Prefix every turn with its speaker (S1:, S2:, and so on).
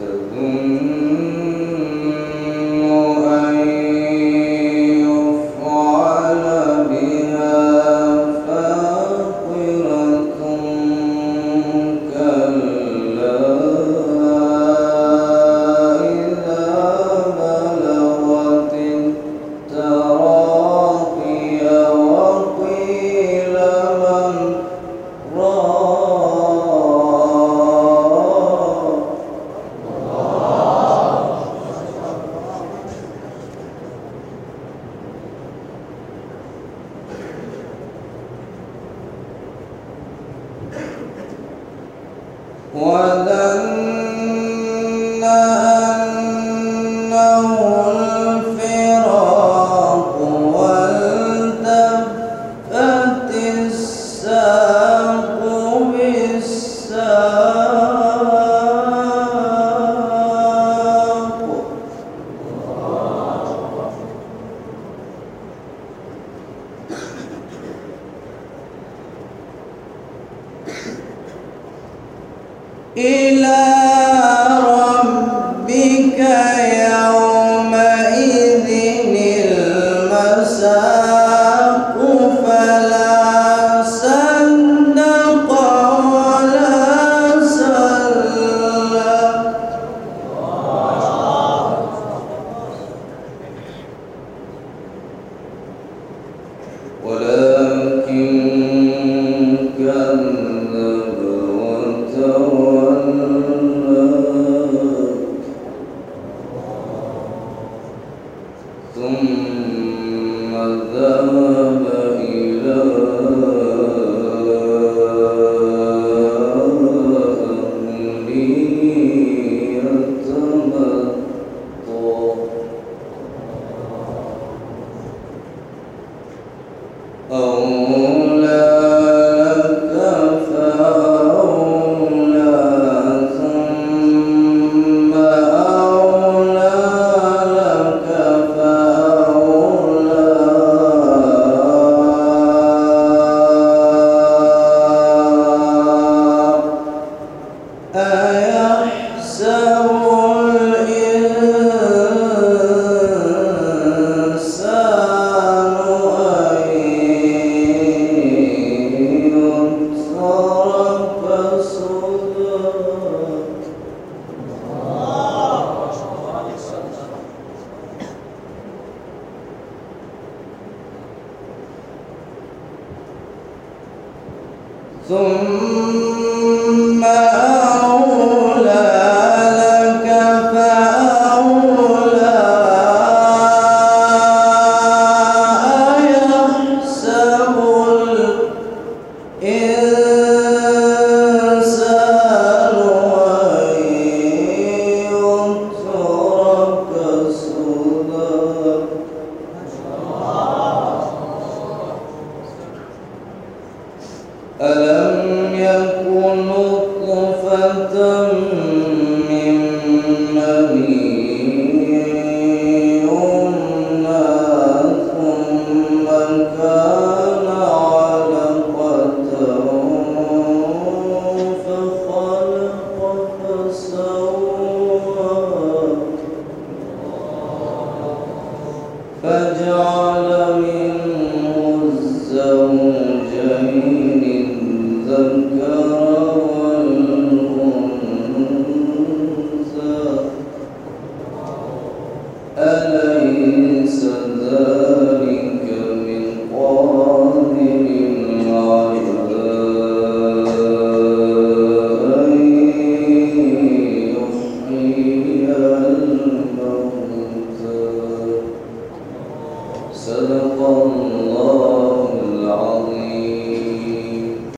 S1: Từ وظن أنه إلى ثم ثم ألم يكن نطفة من مني يمنى ثم كان علقة فخلق فسوى